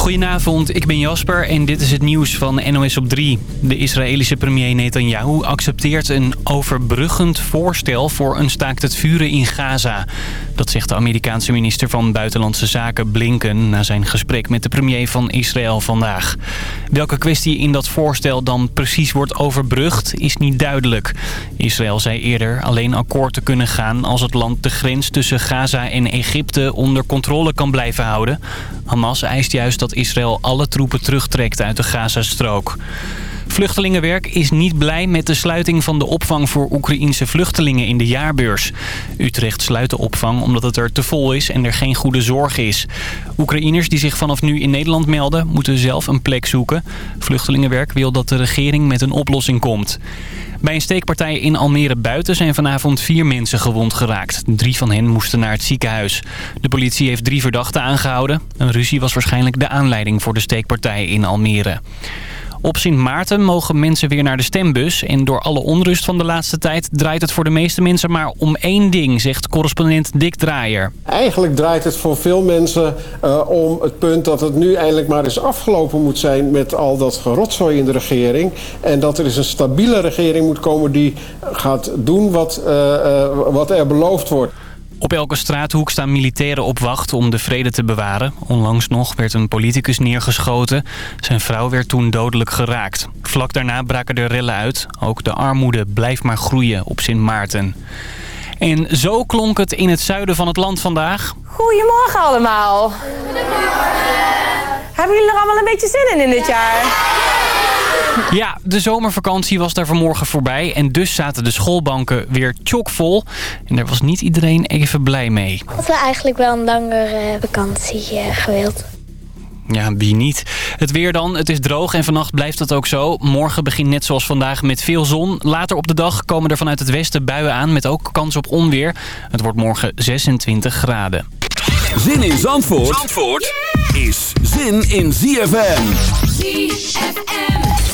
Goedenavond, ik ben Jasper en dit is het nieuws van NOS op 3. De Israëlische premier Netanyahu accepteert een overbruggend voorstel voor een staakt het vuren in Gaza. Dat zegt de Amerikaanse minister van Buitenlandse Zaken Blinken na zijn gesprek met de premier van Israël vandaag. Welke kwestie in dat voorstel dan precies wordt overbrugd is niet duidelijk. Israël zei eerder alleen akkoord te kunnen gaan als het land de grens tussen Gaza en Egypte onder controle kan blijven houden. Hamas eist juist dat Israël alle troepen terugtrekt uit de Gazastrook. Vluchtelingenwerk is niet blij met de sluiting van de opvang voor Oekraïense vluchtelingen in de jaarbeurs. Utrecht sluit de opvang omdat het er te vol is en er geen goede zorg is. Oekraïners die zich vanaf nu in Nederland melden moeten zelf een plek zoeken. Vluchtelingenwerk wil dat de regering met een oplossing komt. Bij een steekpartij in Almere buiten zijn vanavond vier mensen gewond geraakt. Drie van hen moesten naar het ziekenhuis. De politie heeft drie verdachten aangehouden. Een ruzie was waarschijnlijk de aanleiding voor de steekpartij in Almere. Op Sint Maarten mogen mensen weer naar de stembus. En door alle onrust van de laatste tijd draait het voor de meeste mensen maar om één ding, zegt correspondent Dick Draaier. Eigenlijk draait het voor veel mensen uh, om het punt dat het nu eindelijk maar eens afgelopen moet zijn met al dat gerotzooi in de regering. En dat er eens een stabiele regering moet komen die gaat doen wat, uh, uh, wat er beloofd wordt. Op elke straathoek staan militairen op wacht om de vrede te bewaren. Onlangs nog werd een politicus neergeschoten. Zijn vrouw werd toen dodelijk geraakt. Vlak daarna braken er rellen uit. Ook de armoede blijft maar groeien op Sint Maarten. En zo klonk het in het zuiden van het land vandaag. Goedemorgen allemaal. Hebben jullie er allemaal een beetje zin in in dit jaar? Ja, de zomervakantie was daar vanmorgen voorbij en dus zaten de schoolbanken weer chockvol. En daar was niet iedereen even blij mee. Ik had eigenlijk wel een langere vakantie uh, gewild. Ja, wie niet. Het weer dan. Het is droog en vannacht blijft het ook zo. Morgen begint net zoals vandaag met veel zon. Later op de dag komen er vanuit het westen buien aan met ook kans op onweer. Het wordt morgen 26 graden. Zin in Zandvoort, Zandvoort is zin in ZFM. ZFM.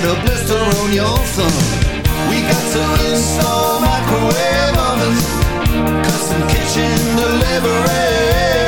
get a blister on your thumb. We got to install microwave ovens Custom kitchen delivery.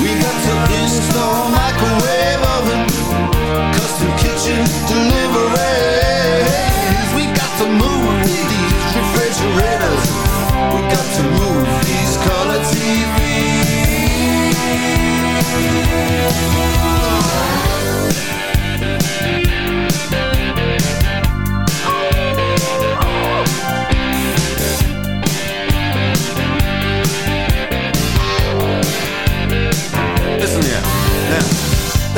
We got microwave oven, custom kitchen deliveries. We got to move these refrigerators. We got to move these color Listen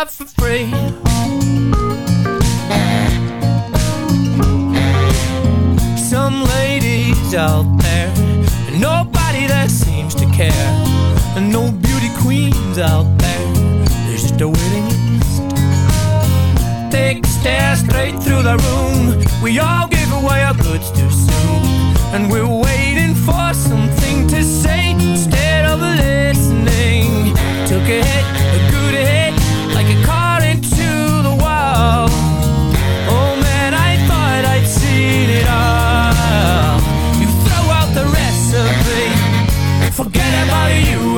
Are for free. Some ladies out there, nobody that seems to care. And no beauty queens out there, there's just a waiting list. Take a stare straight through the room. We all gave away our goods too soon. And we're waiting for something to say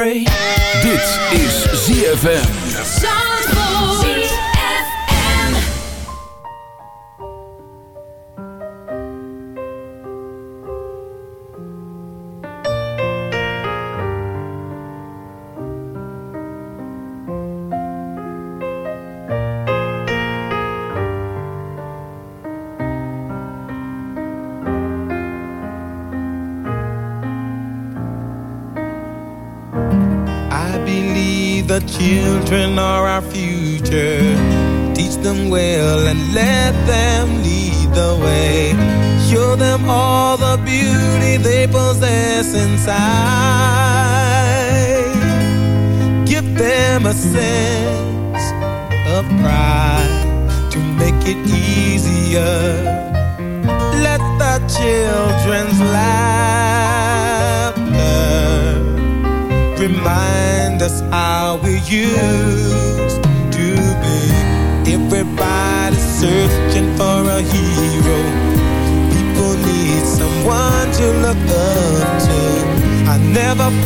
spray.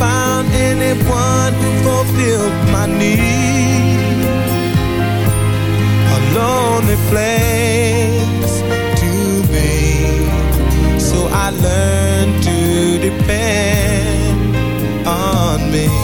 Found anyone who fulfilled my need. A lonely place to be, so I learned to depend on me.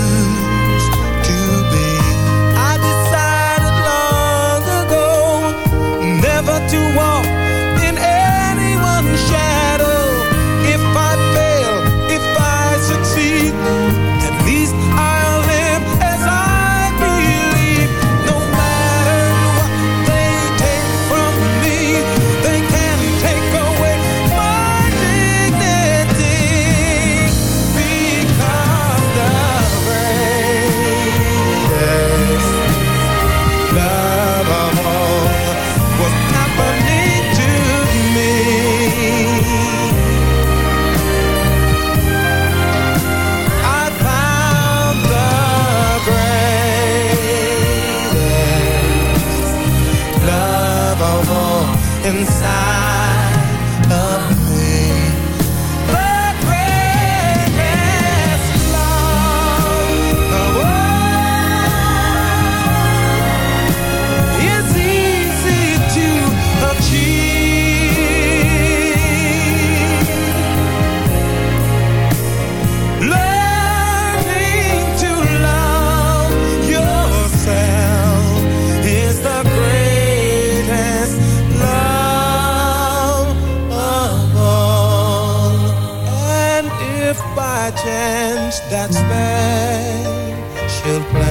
special place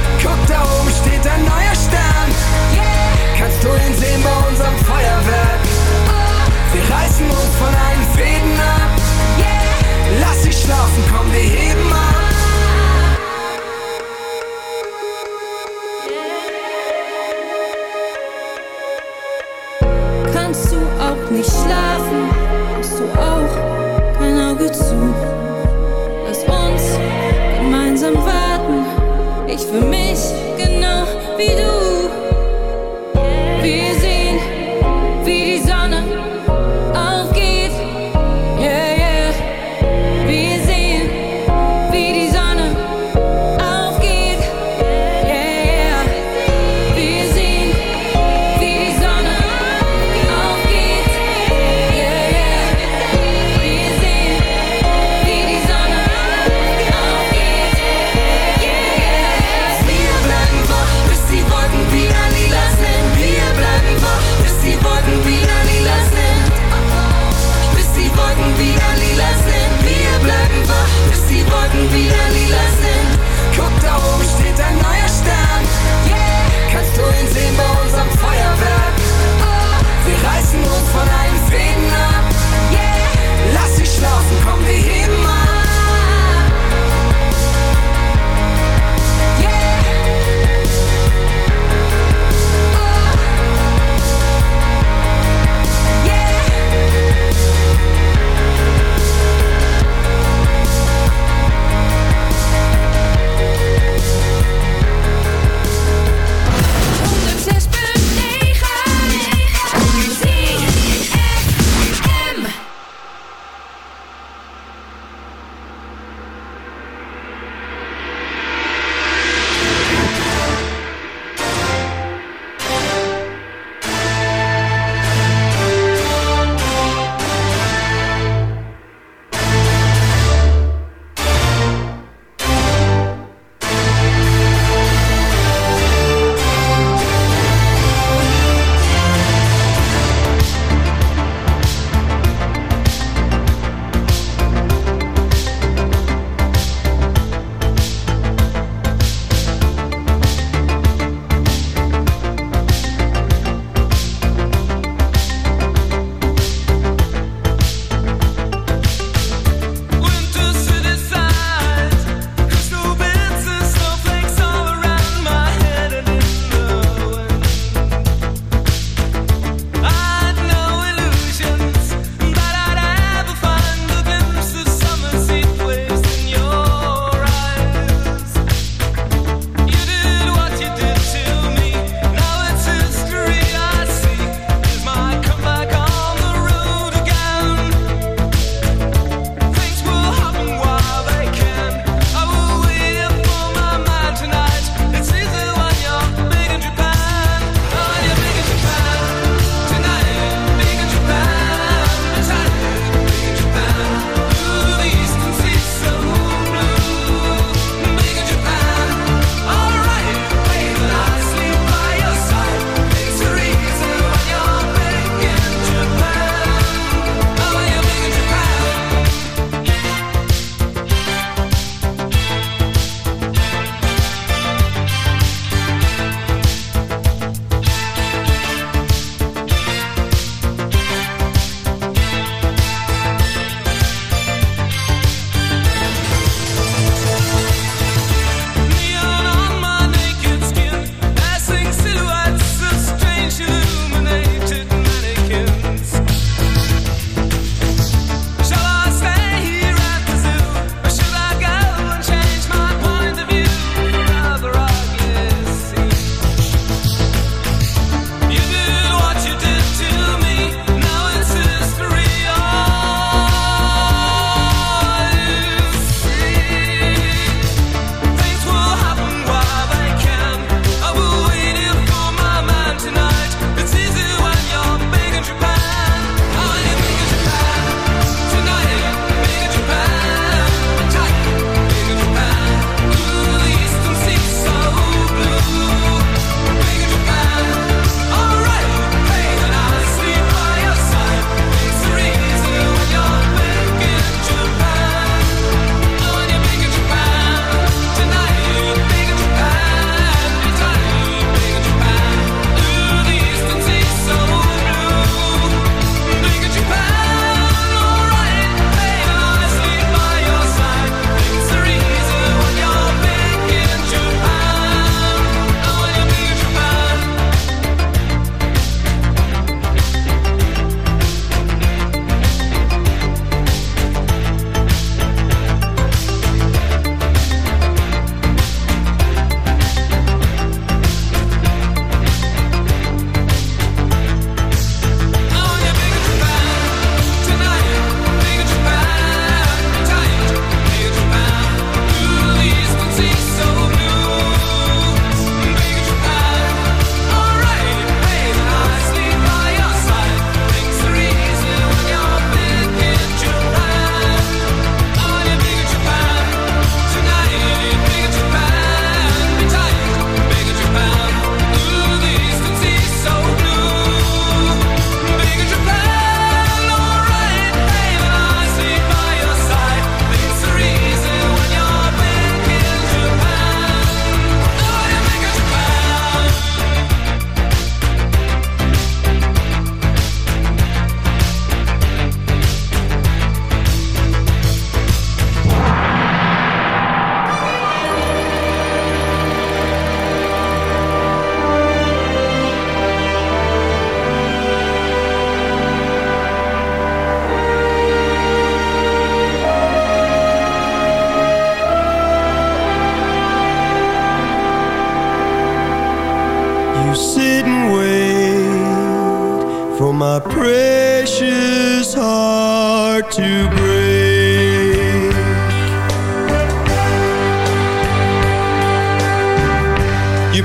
Guck, da oben steht ein neuer Stern. Kannst du ihn sehen bei unserem Feuerwerk? Wir reißen uns von allen Fäden ab. Lass dich schlafen, komm, wir heben ab.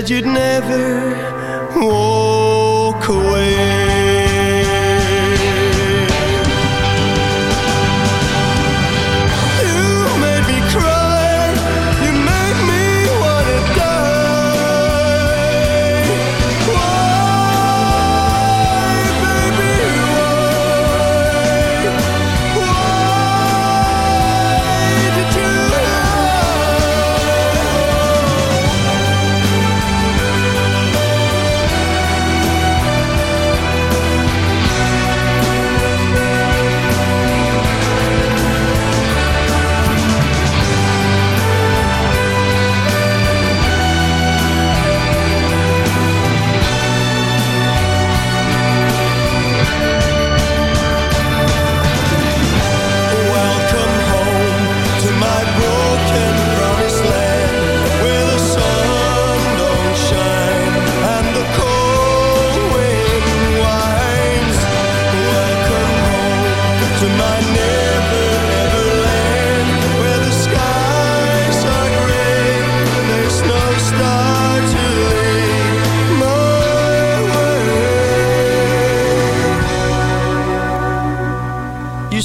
said you'd never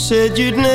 said you'd never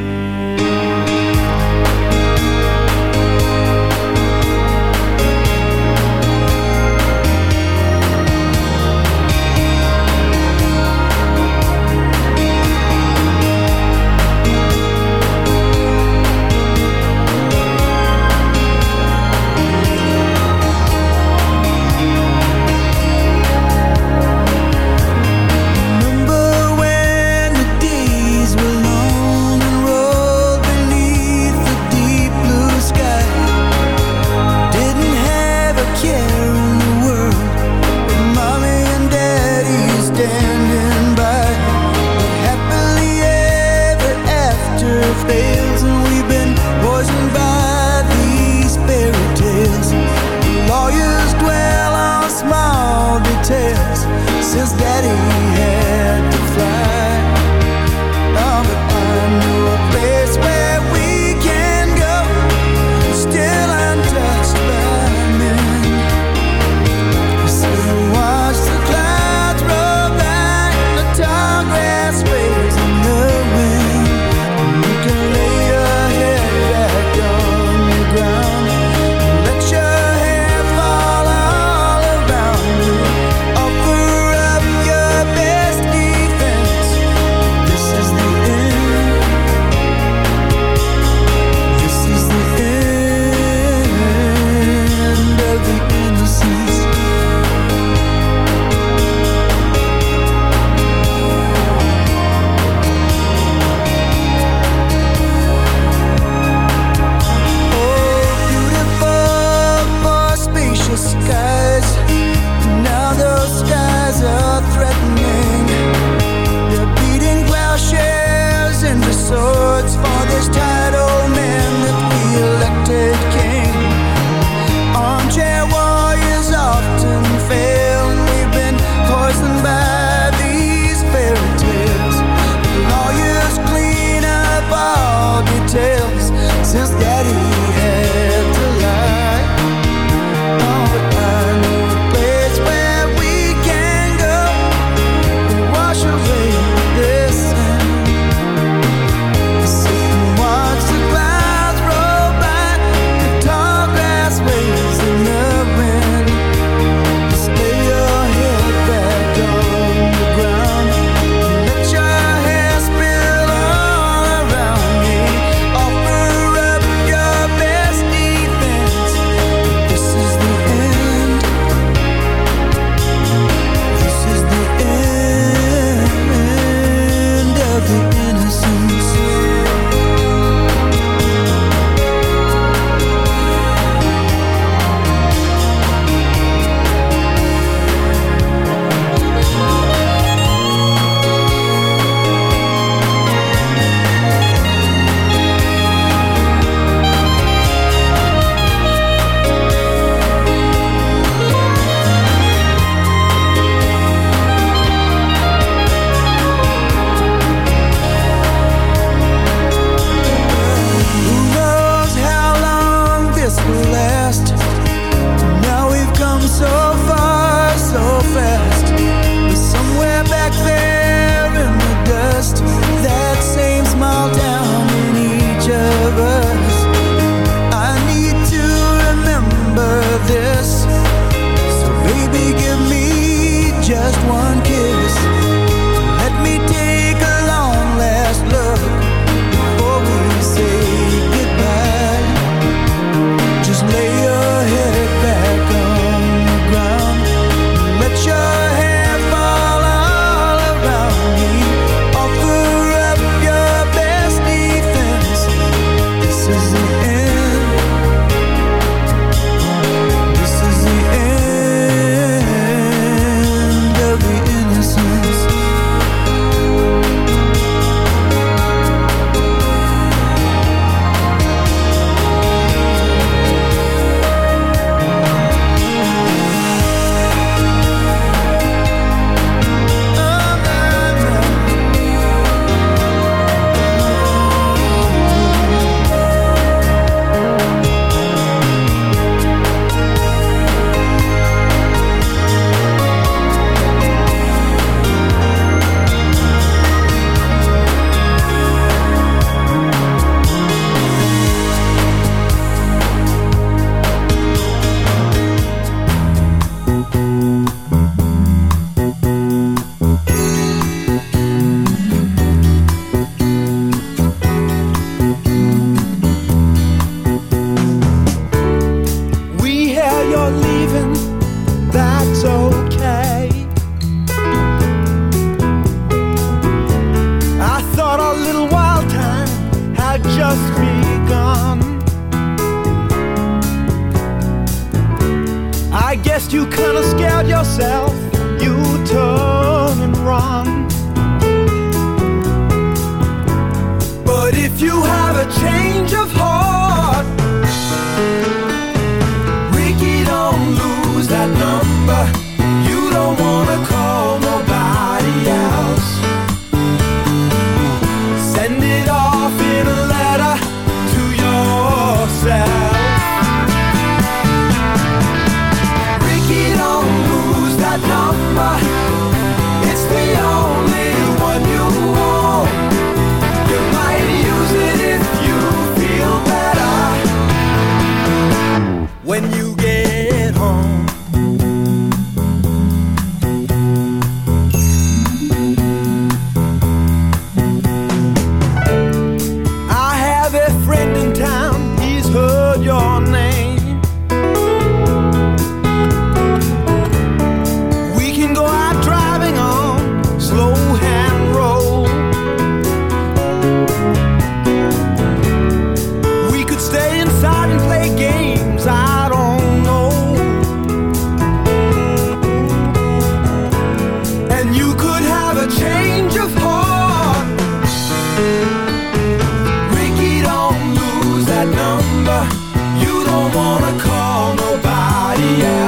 number. You don't wanna call nobody else.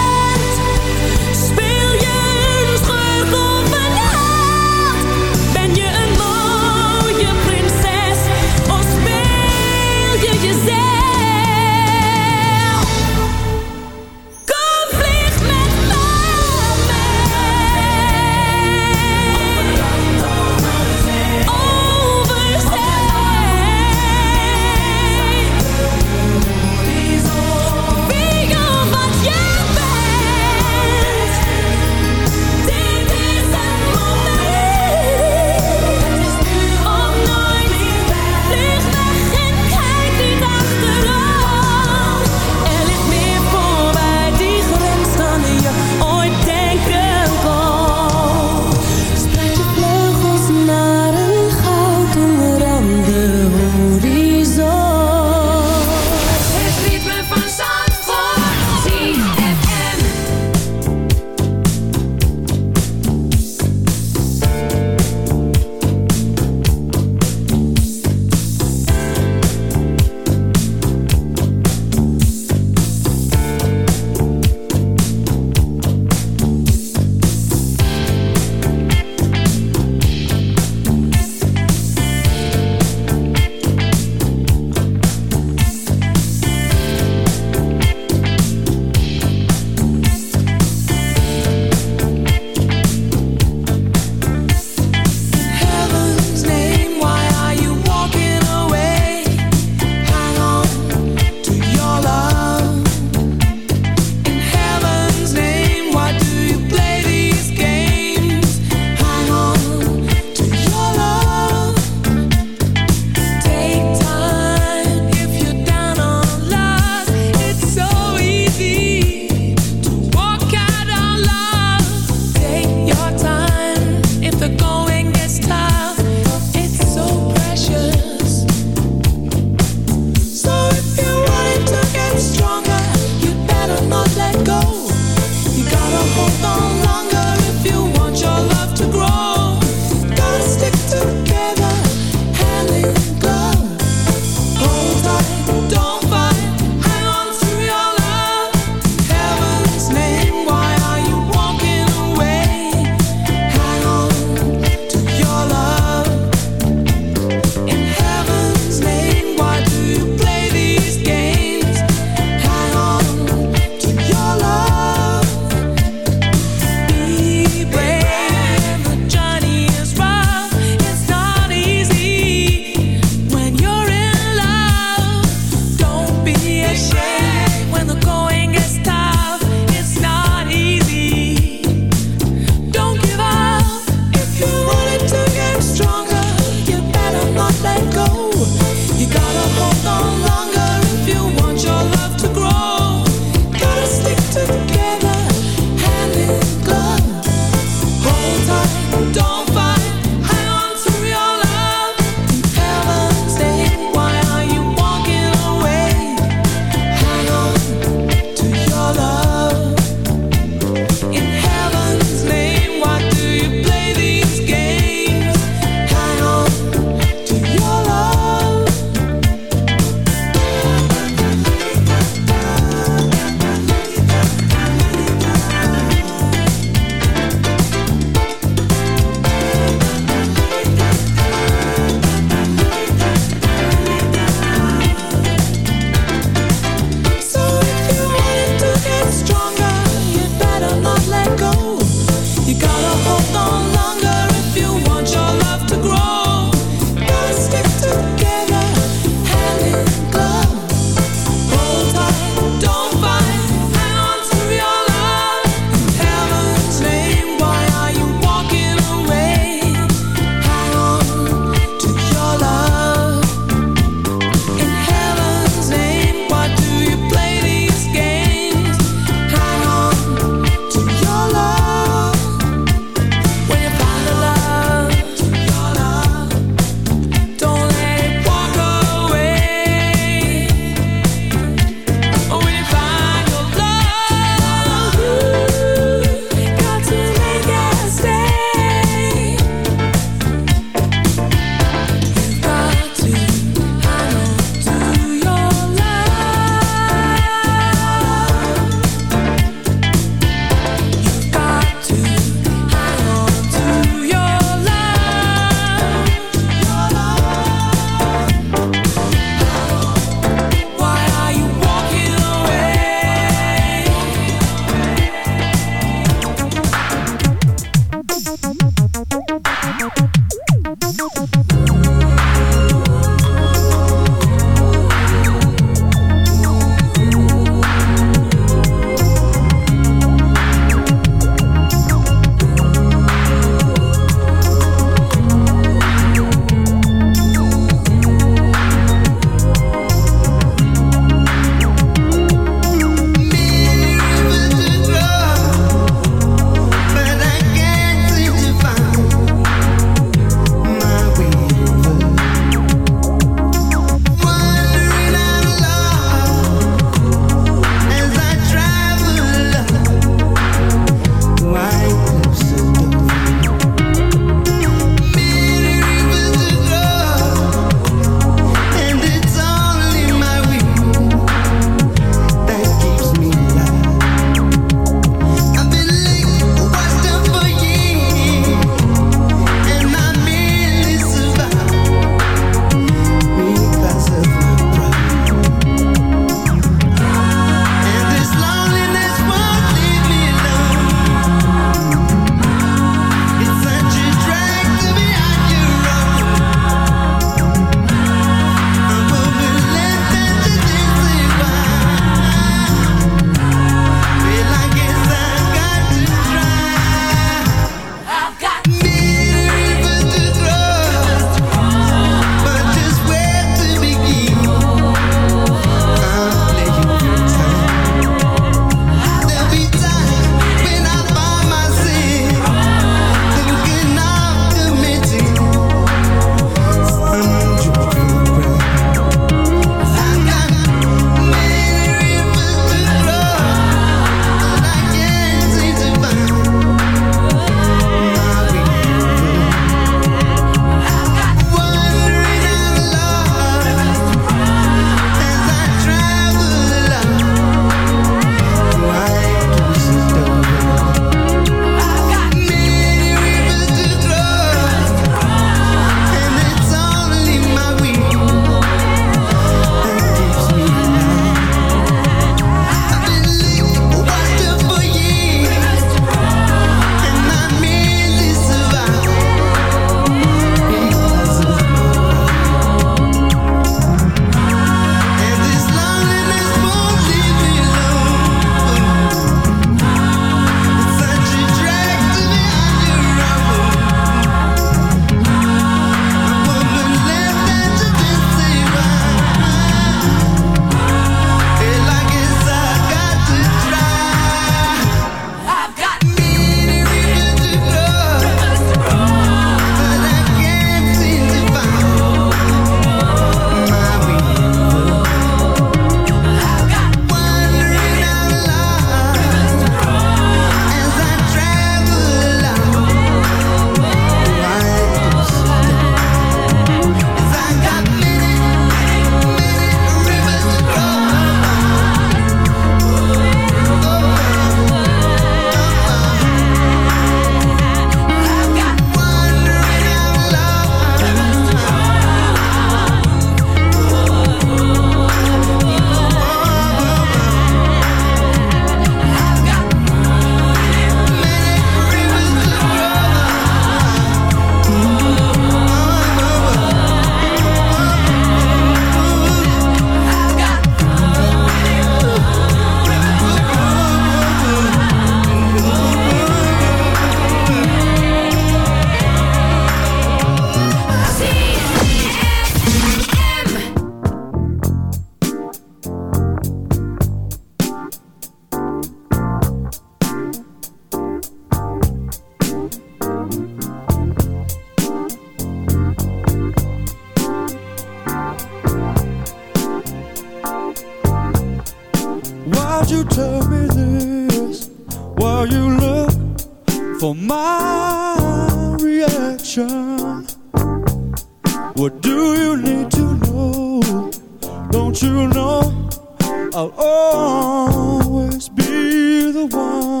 The one?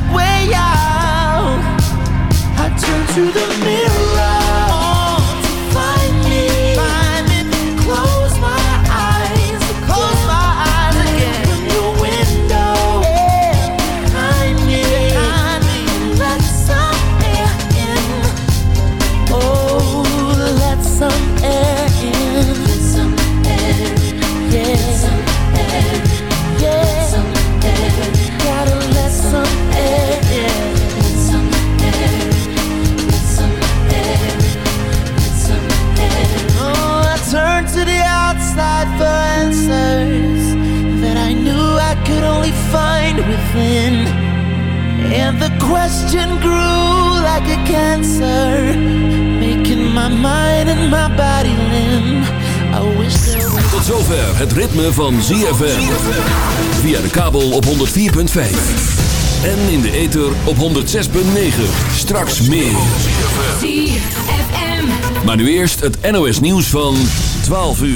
way out. I turned to the mirror grew like a cancer, making my mind and my body limp. I wish there was Tot zover het ritme van ZFM. Via de kabel op 104.5. En in de ether op 106.9. Straks meer. ZFM. Maar nu eerst het NOS nieuws van 12 uur.